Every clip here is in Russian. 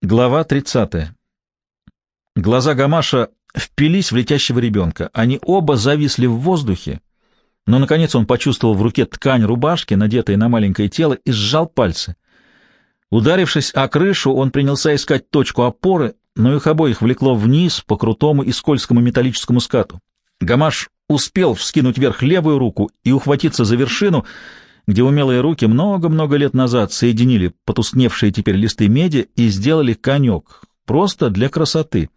Глава 30. Глаза Гамаша впились в летящего ребенка. Они оба зависли в воздухе, но, наконец, он почувствовал в руке ткань рубашки, надетой на маленькое тело, и сжал пальцы. Ударившись о крышу, он принялся искать точку опоры, но их обоих влекло вниз по крутому и скользкому металлическому скату. Гамаш успел вскинуть вверх левую руку и ухватиться за вершину — где умелые руки много-много лет назад соединили потускневшие теперь листы меди и сделали конек, просто для красоты.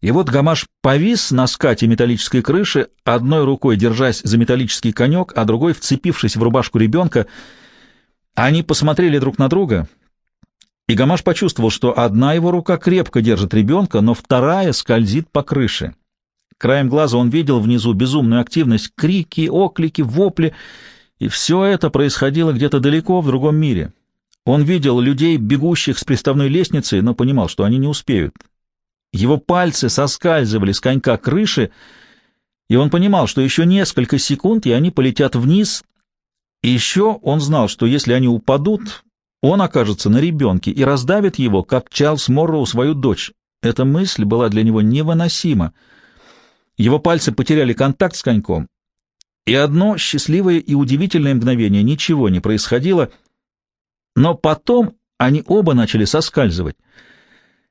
И вот Гамаш повис на скате металлической крыши, одной рукой держась за металлический конек, а другой вцепившись в рубашку ребенка. Они посмотрели друг на друга, и Гамаш почувствовал, что одна его рука крепко держит ребенка, но вторая скользит по крыше. Краем глаза он видел внизу безумную активность, крики, оклики, вопли — и все это происходило где-то далеко, в другом мире. Он видел людей, бегущих с приставной лестницы, но понимал, что они не успеют. Его пальцы соскальзывали с конька крыши, и он понимал, что еще несколько секунд, и они полетят вниз. И еще он знал, что если они упадут, он окажется на ребенке и раздавит его, как Чарльз Морроу свою дочь. Эта мысль была для него невыносима. Его пальцы потеряли контакт с коньком, и одно счастливое и удивительное мгновение ничего не происходило, но потом они оба начали соскальзывать.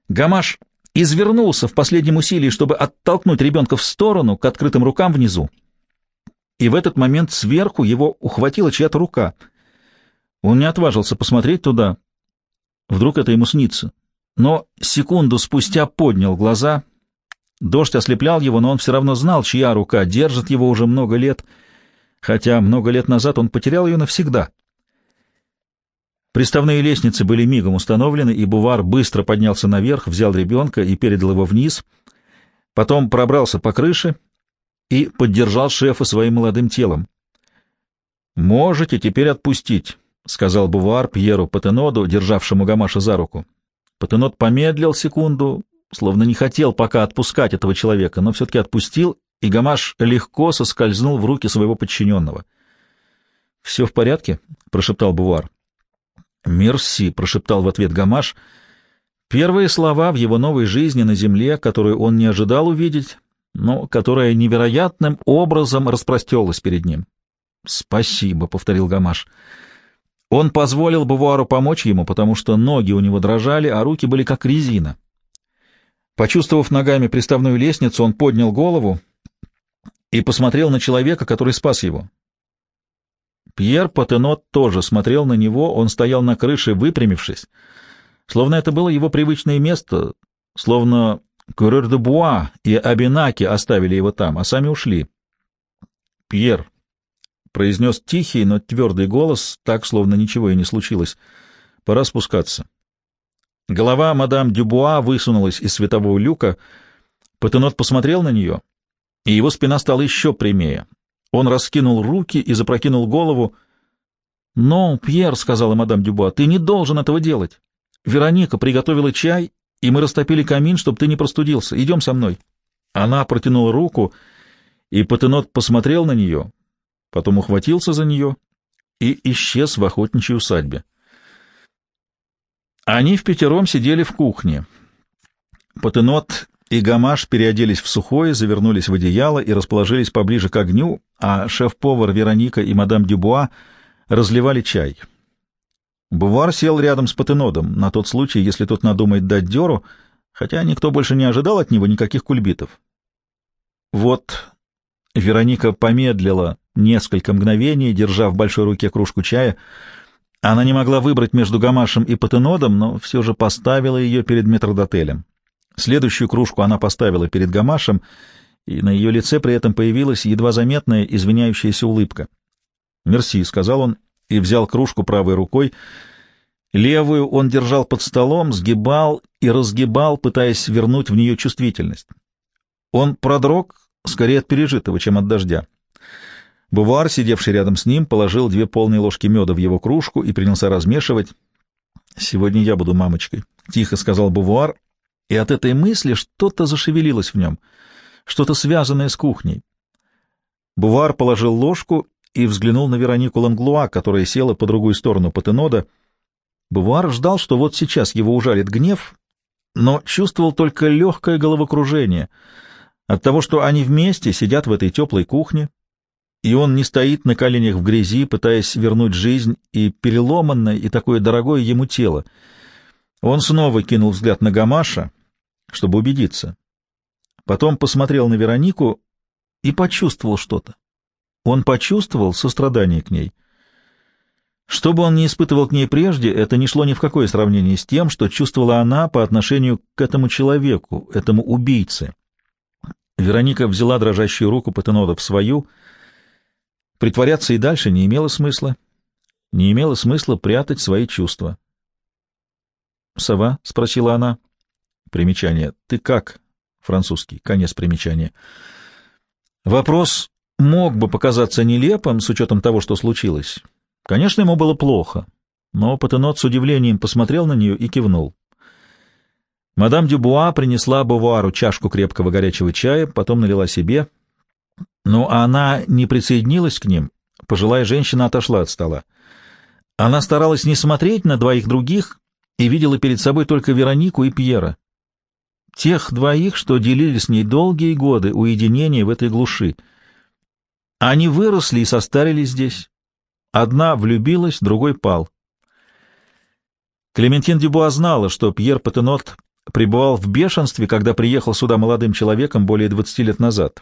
Гамаш извернулся в последнем усилии, чтобы оттолкнуть ребенка в сторону, к открытым рукам внизу. И в этот момент сверху его ухватила чья-то рука. Он не отважился посмотреть туда. Вдруг это ему снится. Но секунду спустя поднял глаза. Дождь ослеплял его, но он все равно знал, чья рука держит его уже много лет — хотя много лет назад он потерял ее навсегда. Приставные лестницы были мигом установлены, и Бувар быстро поднялся наверх, взял ребенка и передал его вниз, потом пробрался по крыше и поддержал шефа своим молодым телом. «Можете теперь отпустить», — сказал Бувар Пьеру Патеноду, державшему Гамаша за руку. Патенод помедлил секунду, словно не хотел пока отпускать этого человека, но все-таки отпустил и Гамаш легко соскользнул в руки своего подчиненного. — Все в порядке? — прошептал Бувар. — Мерси, — прошептал в ответ Гамаш. Первые слова в его новой жизни на земле, которую он не ожидал увидеть, но которая невероятным образом распростелась перед ним. — Спасибо, — повторил Гамаш. Он позволил Бувару помочь ему, потому что ноги у него дрожали, а руки были как резина. Почувствовав ногами приставную лестницу, он поднял голову — и посмотрел на человека, который спас его. Пьер Патенот тоже смотрел на него, он стоял на крыше, выпрямившись, словно это было его привычное место, словно Курер де Буа и Абинаки оставили его там, а сами ушли. «Пьер», — произнес тихий, но твердый голос, так, словно ничего и не случилось, — «пора спускаться». Голова мадам Дюбуа высунулась из светового люка, Патенот посмотрел на нее — и его спина стала еще прямее. Он раскинул руки и запрокинул голову. «Но, Пьер», — сказала мадам Дюбуа, — «ты не должен этого делать. Вероника приготовила чай, и мы растопили камин, чтобы ты не простудился. Идем со мной». Она протянула руку, и Патенот посмотрел на нее, потом ухватился за нее и исчез в охотничьей усадьбе. Они в пятером сидели в кухне. Патенот и Гамаш переоделись в сухое, завернулись в одеяло и расположились поближе к огню, а шеф-повар Вероника и мадам Дюбуа разливали чай. Бувар сел рядом с Патенодом, на тот случай, если тот надумает дать дёру, хотя никто больше не ожидал от него никаких кульбитов. Вот Вероника помедлила несколько мгновений, держа в большой руке кружку чая. Она не могла выбрать между Гамашем и Патенодом, но все же поставила ее перед метрдотелем. Следующую кружку она поставила перед Гамашем, и на ее лице при этом появилась едва заметная извиняющаяся улыбка. «Мерси», — сказал он и взял кружку правой рукой. Левую он держал под столом, сгибал и разгибал, пытаясь вернуть в нее чувствительность. Он продрог скорее от пережитого, чем от дождя. Бувар, сидевший рядом с ним, положил две полные ложки меда в его кружку и принялся размешивать. «Сегодня я буду мамочкой», — тихо сказал Бувар, и от этой мысли что-то зашевелилось в нем, что-то связанное с кухней. Бувар положил ложку и взглянул на Веронику Ланглуа, которая села по другую сторону Патенода. Бувар ждал, что вот сейчас его ужалит гнев, но чувствовал только легкое головокружение от того, что они вместе сидят в этой теплой кухне, и он не стоит на коленях в грязи, пытаясь вернуть жизнь и переломанное, и такое дорогое ему тело. Он снова кинул взгляд на Гамаша, чтобы убедиться. Потом посмотрел на Веронику и почувствовал что-то. Он почувствовал сострадание к ней. Что бы он ни испытывал к ней прежде, это не шло ни в какое сравнение с тем, что чувствовала она по отношению к этому человеку, этому убийце. Вероника взяла дрожащую руку Патенода в свою. Притворяться и дальше не имело смысла. Не имело смысла прятать свои чувства. «Сова?» — спросила она. Примечание. «Ты как?» Французский. Конец примечания. Вопрос мог бы показаться нелепым с учетом того, что случилось. Конечно, ему было плохо, но Патенот с удивлением посмотрел на нее и кивнул. Мадам Дюбуа принесла Бувуару чашку крепкого горячего чая, потом налила себе. Но она не присоединилась к ним. Пожилая женщина отошла от стола. Она старалась не смотреть на двоих других и видела перед собой только Веронику и Пьера. Тех двоих, что делили с ней долгие годы уединения в этой глуши. Они выросли и состарились здесь. Одна влюбилась, другой пал. Клементин Дюбуа знала, что Пьер Патенот пребывал в бешенстве, когда приехал сюда молодым человеком более двадцати лет назад.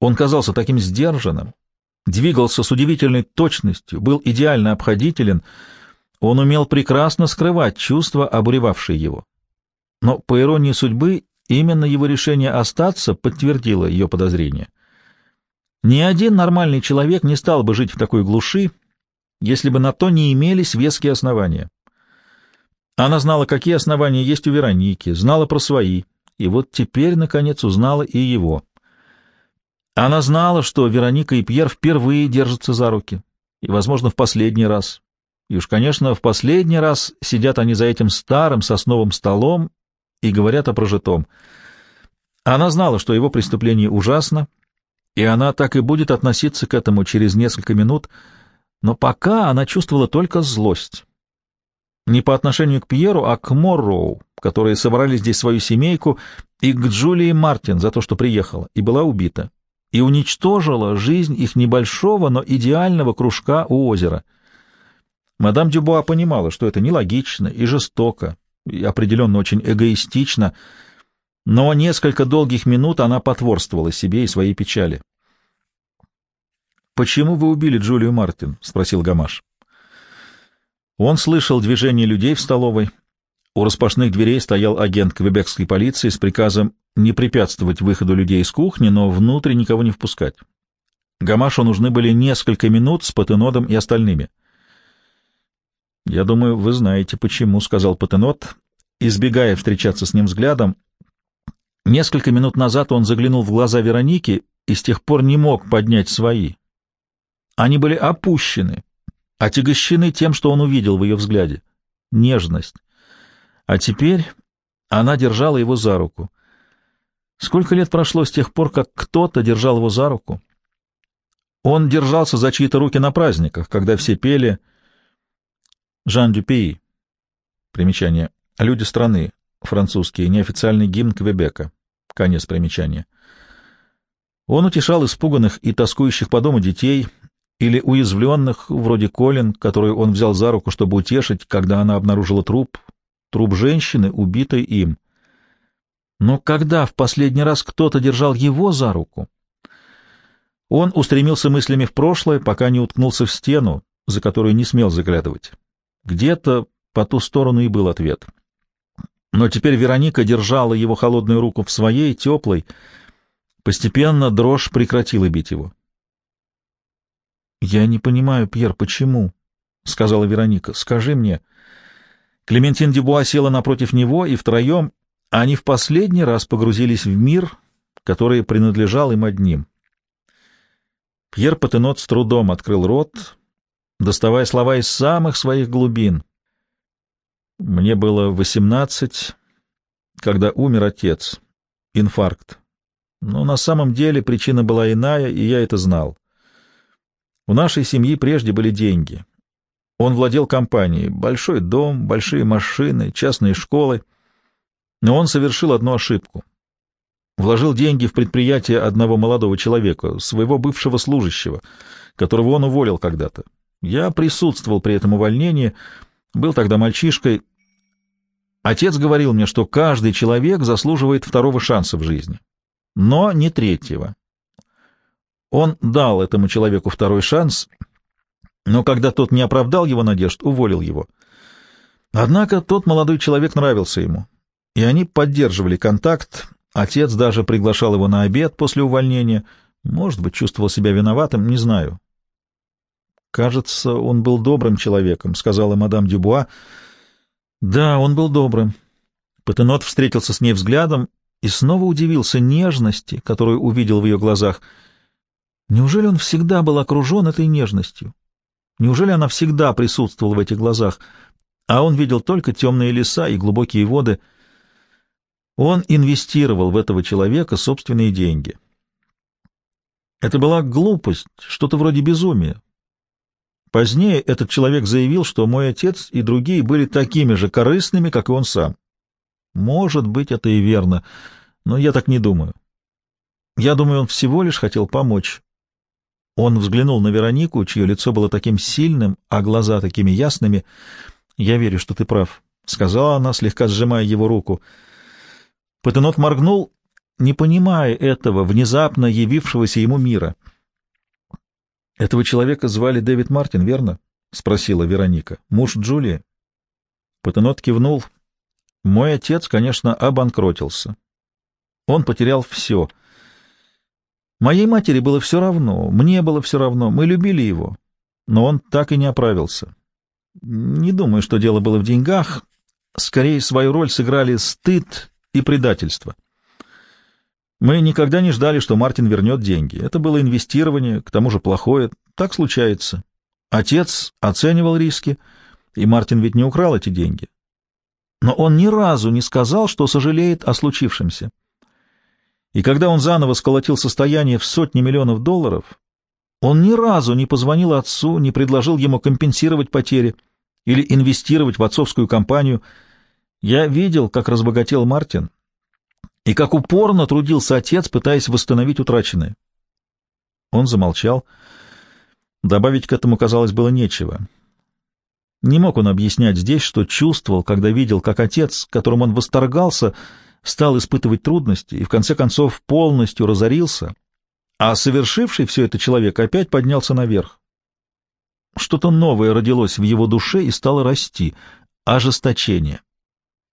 Он казался таким сдержанным, двигался с удивительной точностью, был идеально обходителен, он умел прекрасно скрывать чувства, обуревавшие его. Но, по иронии судьбы, именно его решение остаться подтвердило ее подозрения. Ни один нормальный человек не стал бы жить в такой глуши, если бы на то не имелись веские основания. Она знала, какие основания есть у Вероники, знала про свои, и вот теперь, наконец, узнала и его. Она знала, что Вероника и Пьер впервые держатся за руки, и, возможно, в последний раз. И уж, конечно, в последний раз сидят они за этим старым сосновым столом и говорят о прожитом. Она знала, что его преступление ужасно, и она так и будет относиться к этому через несколько минут, но пока она чувствовала только злость. Не по отношению к Пьеру, а к Морроу, которые собрали здесь свою семейку, и к Джулии Мартин за то, что приехала и была убита, и уничтожила жизнь их небольшого, но идеального кружка у озера. Мадам Дюбуа понимала, что это нелогично и жестоко, и определенно очень эгоистично, но несколько долгих минут она потворствовала себе и своей печали. «Почему вы убили Джулию Мартин?» — спросил Гамаш. Он слышал движение людей в столовой. У распашных дверей стоял агент квебекской полиции с приказом не препятствовать выходу людей из кухни, но внутрь никого не впускать. Гамашу нужны были несколько минут с Патенодом и остальными — «Я думаю, вы знаете, почему», — сказал Патенот, избегая встречаться с ним взглядом. Несколько минут назад он заглянул в глаза Вероники и с тех пор не мог поднять свои. Они были опущены, отягощены тем, что он увидел в ее взгляде. Нежность. А теперь она держала его за руку. Сколько лет прошло с тех пор, как кто-то держал его за руку? Он держался за чьи-то руки на праздниках, когда все пели — Жан Дюпей. Примечание. Люди страны. Французский. Неофициальный гимн Квебека. Конец примечания. Он утешал испуганных и тоскующих по дому детей или уязвленных, вроде Колин, которую он взял за руку, чтобы утешить, когда она обнаружила труп, труп женщины, убитой им. Но когда в последний раз кто-то держал его за руку, он устремился мыслями в прошлое, пока не уткнулся в стену, за которую не смел заглядывать. Где-то по ту сторону и был ответ. Но теперь Вероника держала его холодную руку в своей, теплой. Постепенно дрожь прекратила бить его. «Я не понимаю, Пьер, почему?» — сказала Вероника. «Скажи мне». Клементин Дебуа села напротив него, и втроем они в последний раз погрузились в мир, который принадлежал им одним. Пьер Патенот с трудом открыл рот, доставая слова из самых своих глубин. Мне было восемнадцать, когда умер отец. Инфаркт. Но на самом деле причина была иная, и я это знал. У нашей семьи прежде были деньги. Он владел компанией, большой дом, большие машины, частные школы. Но он совершил одну ошибку. Вложил деньги в предприятие одного молодого человека, своего бывшего служащего, которого он уволил когда-то. Я присутствовал при этом увольнении, был тогда мальчишкой. Отец говорил мне, что каждый человек заслуживает второго шанса в жизни, но не третьего. Он дал этому человеку второй шанс, но когда тот не оправдал его надежд, уволил его. Однако тот молодой человек нравился ему, и они поддерживали контакт, отец даже приглашал его на обед после увольнения, может быть, чувствовал себя виноватым, не знаю. «Кажется, он был добрым человеком», — сказала мадам Дюбуа. «Да, он был добрым». Патенот встретился с ней взглядом и снова удивился нежности, которую увидел в ее глазах. Неужели он всегда был окружен этой нежностью? Неужели она всегда присутствовала в этих глазах, а он видел только темные леса и глубокие воды? Он инвестировал в этого человека собственные деньги. Это была глупость, что-то вроде безумия. Позднее этот человек заявил, что мой отец и другие были такими же корыстными, как и он сам. Может быть, это и верно, но я так не думаю. Я думаю, он всего лишь хотел помочь. Он взглянул на Веронику, чье лицо было таким сильным, а глаза такими ясными. «Я верю, что ты прав», — сказала она, слегка сжимая его руку. Патенот моргнул, не понимая этого внезапно явившегося ему мира — этого человека звали Дэвид Мартин, верно? спросила Вероника. Муж Джулии. Патенот кивнул. Мой отец, конечно, обанкротился. Он потерял все. Моей матери было все равно, мне было все равно, мы любили его, но он так и не оправился. Не думаю, что дело было в деньгах, скорее свою роль сыграли стыд и предательство. Мы никогда не ждали, что Мартин вернет деньги. Это было инвестирование, к тому же плохое. Так случается. Отец оценивал риски, и Мартин ведь не украл эти деньги. Но он ни разу не сказал, что сожалеет о случившемся. И когда он заново сколотил состояние в сотни миллионов долларов, он ни разу не позвонил отцу, не предложил ему компенсировать потери или инвестировать в отцовскую компанию. Я видел, как разбогател Мартин, и как упорно трудился отец, пытаясь восстановить утраченное. Он замолчал. Добавить к этому, казалось, было нечего. Не мог он объяснять здесь, что чувствовал, когда видел, как отец, которым он восторгался, стал испытывать трудности и, в конце концов, полностью разорился, а совершивший все это человек опять поднялся наверх. Что-то новое родилось в его душе и стало расти — ожесточение.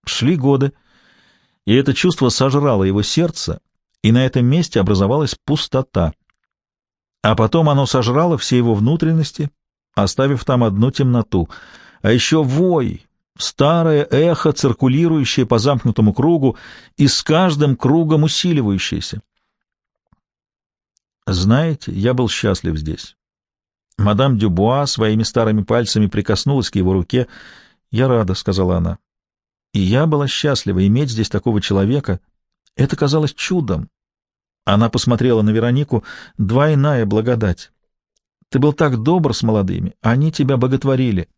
Шли годы, — и это чувство сожрало его сердце, и на этом месте образовалась пустота. А потом оно сожрало все его внутренности, оставив там одну темноту, а еще вой, старое эхо, циркулирующее по замкнутому кругу и с каждым кругом усиливающееся. Знаете, я был счастлив здесь. Мадам Дюбуа своими старыми пальцами прикоснулась к его руке. «Я рада», — сказала она. И я была счастлива иметь здесь такого человека. Это казалось чудом. Она посмотрела на Веронику. Двойная благодать. Ты был так добр с молодыми, они тебя боготворили.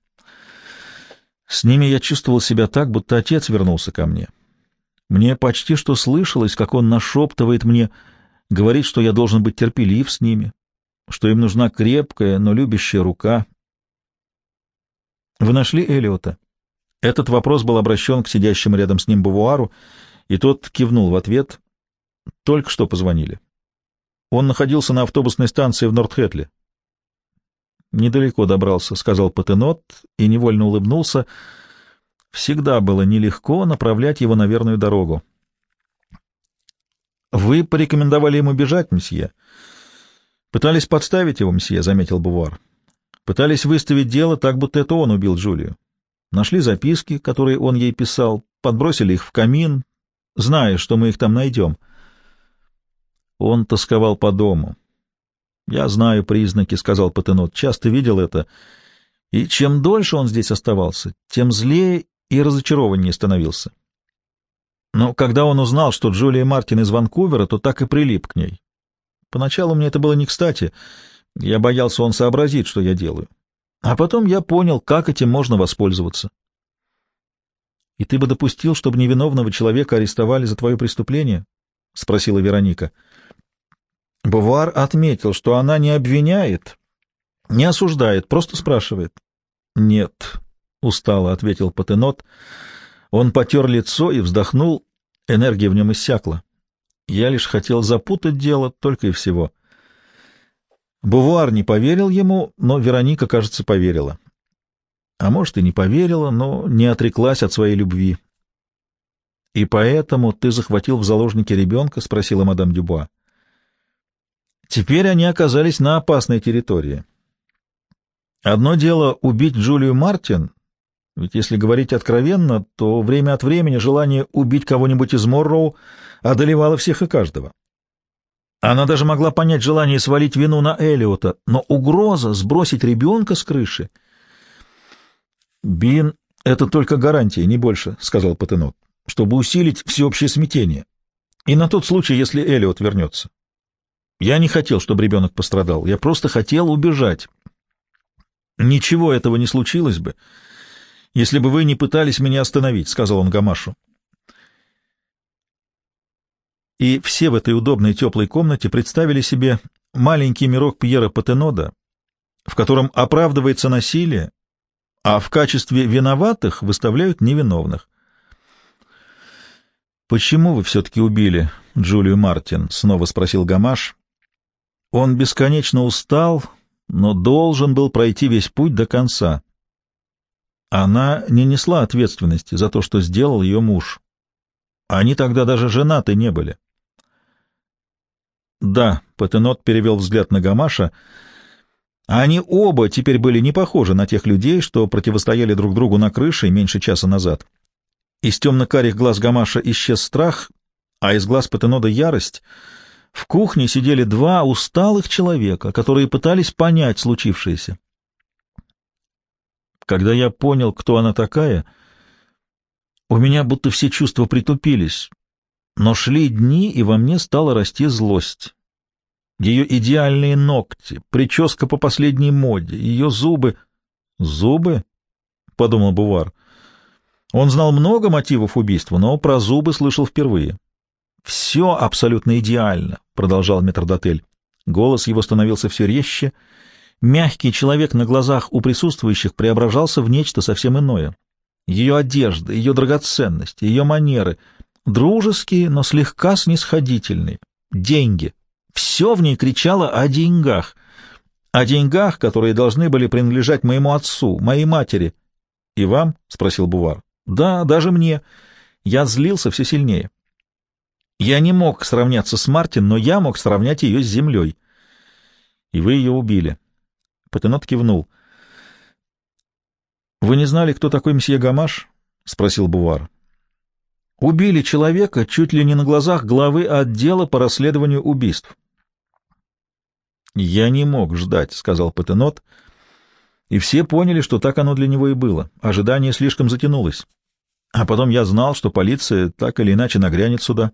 С ними я чувствовал себя так, будто отец вернулся ко мне. Мне почти что слышалось, как он нашептывает мне, говорит, что я должен быть терпелив с ними, что им нужна крепкая, но любящая рука. Вы нашли Элиота? Этот вопрос был обращен к сидящему рядом с ним Бавуару, и тот кивнул в ответ. Только что позвонили. Он находился на автобусной станции в Нортхетле. «Недалеко добрался», — сказал Патенот и невольно улыбнулся. Всегда было нелегко направлять его на верную дорогу. «Вы порекомендовали ему бежать, мсье?» «Пытались подставить его, мсье», — заметил Бувар. «Пытались выставить дело так, будто это он убил Джулию. Нашли записки, которые он ей писал, подбросили их в камин, зная, что мы их там найдем. Он тосковал по дому. «Я знаю признаки», — сказал Патенот, — «часто видел это. И чем дольше он здесь оставался, тем злее и разочарованнее становился. Но когда он узнал, что Джулия Мартин из Ванкувера, то так и прилип к ней. Поначалу мне это было не кстати. Я боялся, он сообразит, что я делаю. А потом я понял, как этим можно воспользоваться. — И ты бы допустил, чтобы невиновного человека арестовали за твое преступление? — спросила Вероника. Бувар отметил, что она не обвиняет, не осуждает, просто спрашивает. — Нет, — устало ответил Патенот. Он потер лицо и вздохнул, энергия в нем иссякла. Я лишь хотел запутать дело, только и всего. — Бувуар не поверил ему, но Вероника, кажется, поверила. А может, и не поверила, но не отреклась от своей любви. — И поэтому ты захватил в заложники ребенка? — спросила мадам Дюбуа. Теперь они оказались на опасной территории. Одно дело убить Джулию Мартин, ведь если говорить откровенно, то время от времени желание убить кого-нибудь из Морроу одолевало всех и каждого. Она даже могла понять желание свалить вину на Элиота, но угроза сбросить ребенка с крыши... «Бин — это только гарантия, не больше», — сказал Патенот, — «чтобы усилить всеобщее смятение. И на тот случай, если Элиот вернется. Я не хотел, чтобы ребенок пострадал, я просто хотел убежать. Ничего этого не случилось бы, если бы вы не пытались меня остановить», — сказал он Гамашу и все в этой удобной теплой комнате представили себе маленький мирок Пьера Патенода, в котором оправдывается насилие, а в качестве виноватых выставляют невиновных. «Почему вы все-таки убили Джулию Мартин?» — снова спросил Гамаш. Он бесконечно устал, но должен был пройти весь путь до конца. Она не несла ответственности за то, что сделал ее муж. Они тогда даже женаты не были. Да, Патенот перевел взгляд на Гамаша. Они оба теперь были не похожи на тех людей, что противостояли друг другу на крыше меньше часа назад. Из темно-карих глаз Гамаша исчез страх, а из глаз Патенода ярость. В кухне сидели два усталых человека, которые пытались понять случившееся. Когда я понял, кто она такая, у меня будто все чувства притупились, но шли дни, и во мне стала расти злость. Ее идеальные ногти, прическа по последней моде, ее зубы... Зубы? — подумал Бувар. Он знал много мотивов убийства, но про зубы слышал впервые. «Все абсолютно идеально», — продолжал метрдотель. Голос его становился все резче. Мягкий человек на глазах у присутствующих преображался в нечто совсем иное. Ее одежда, ее драгоценности, ее манеры — дружеские, но слегка снисходительные. Деньги. Все в ней кричало о деньгах. О деньгах, которые должны были принадлежать моему отцу, моей матери. — И вам? — спросил Бувар. — Да, даже мне. Я злился все сильнее. Я не мог сравняться с Мартин, но я мог сравнять ее с землей. И вы ее убили. Патенот кивнул. — Вы не знали, кто такой месье Гамаш? — спросил Бувар. Убили человека чуть ли не на глазах главы отдела по расследованию убийств. «Я не мог ждать», — сказал Патенот, и все поняли, что так оно для него и было. Ожидание слишком затянулось. А потом я знал, что полиция так или иначе нагрянет сюда.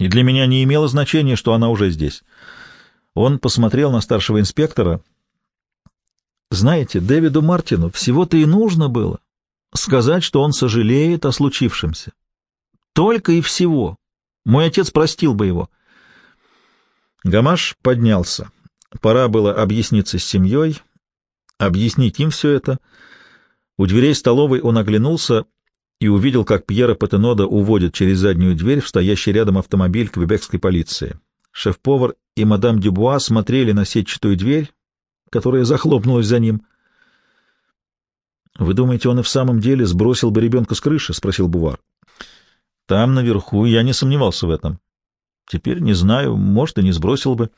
И для меня не имело значения, что она уже здесь. Он посмотрел на старшего инспектора. «Знаете, Дэвиду Мартину всего-то и нужно было сказать, что он сожалеет о случившемся, только и всего. Мой отец простил бы его. Гамаш поднялся. Пора было объясниться с семьей, объяснить им все это. У дверей столовой он оглянулся и увидел, как Пьера Патенода уводит через заднюю дверь в стоящий рядом автомобиль квебекской полиции. Шеф-повар и мадам Дюбуа смотрели на сетчатую дверь, которая захлопнулась за ним. — Вы думаете, он и в самом деле сбросил бы ребенка с крыши? — спросил Бувар. Там, наверху, я не сомневался в этом. Теперь не знаю, может, и не сбросил бы.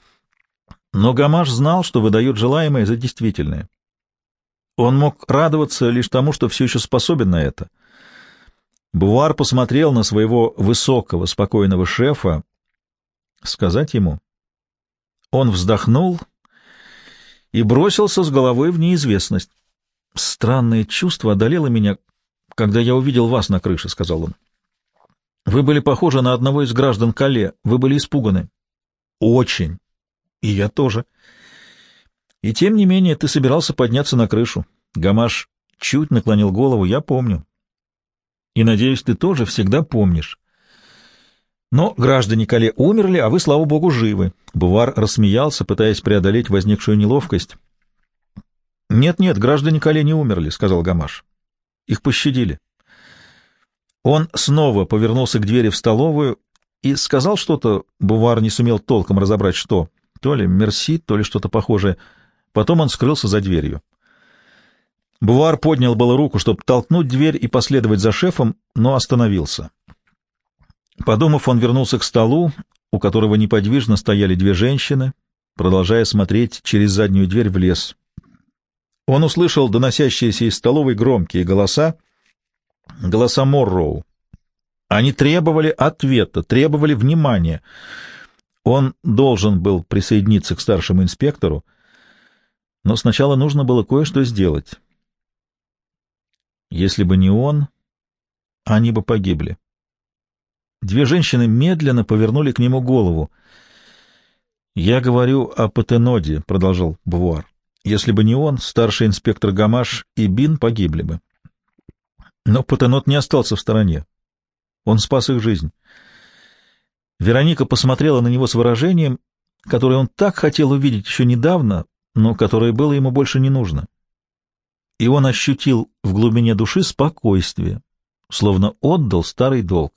Но Гамаш знал, что выдает желаемое за действительное. Он мог радоваться лишь тому, что все еще способен на это. Бувар посмотрел на своего высокого, спокойного шефа. Сказать ему? Он вздохнул и бросился с головой в неизвестность. «Странное чувство одолело меня, когда я увидел вас на крыше», — сказал он. Вы были похожи на одного из граждан Кале. Вы были испуганы. Очень. И я тоже. И тем не менее ты собирался подняться на крышу. Гамаш чуть наклонил голову, я помню. И, надеюсь, ты тоже всегда помнишь. Но граждане Кале умерли, а вы, слава богу, живы. Бувар рассмеялся, пытаясь преодолеть возникшую неловкость. «Нет-нет, граждане Кале не умерли», — сказал Гамаш. «Их пощадили». Он снова повернулся к двери в столовую и сказал что-то, Бувар не сумел толком разобрать, что. То ли «мерси», то ли что-то похожее. Потом он скрылся за дверью. Бувар поднял было руку, чтобы толкнуть дверь и последовать за шефом, но остановился. Подумав, он вернулся к столу, у которого неподвижно стояли две женщины, продолжая смотреть через заднюю дверь в лес. Он услышал доносящиеся из столовой громкие голоса, голоса Морроу. Они требовали ответа, требовали внимания. Он должен был присоединиться к старшему инспектору, но сначала нужно было кое-что сделать. Если бы не он, они бы погибли. Две женщины медленно повернули к нему голову. «Я говорю о Патеноде», — продолжал Бувуар. «Если бы не он, старший инспектор Гамаш и Бин погибли бы». Но Патенот не остался в стороне. Он спас их жизнь. Вероника посмотрела на него с выражением, которое он так хотел увидеть еще недавно, но которое было ему больше не нужно и он ощутил в глубине души спокойствие, словно отдал старый долг.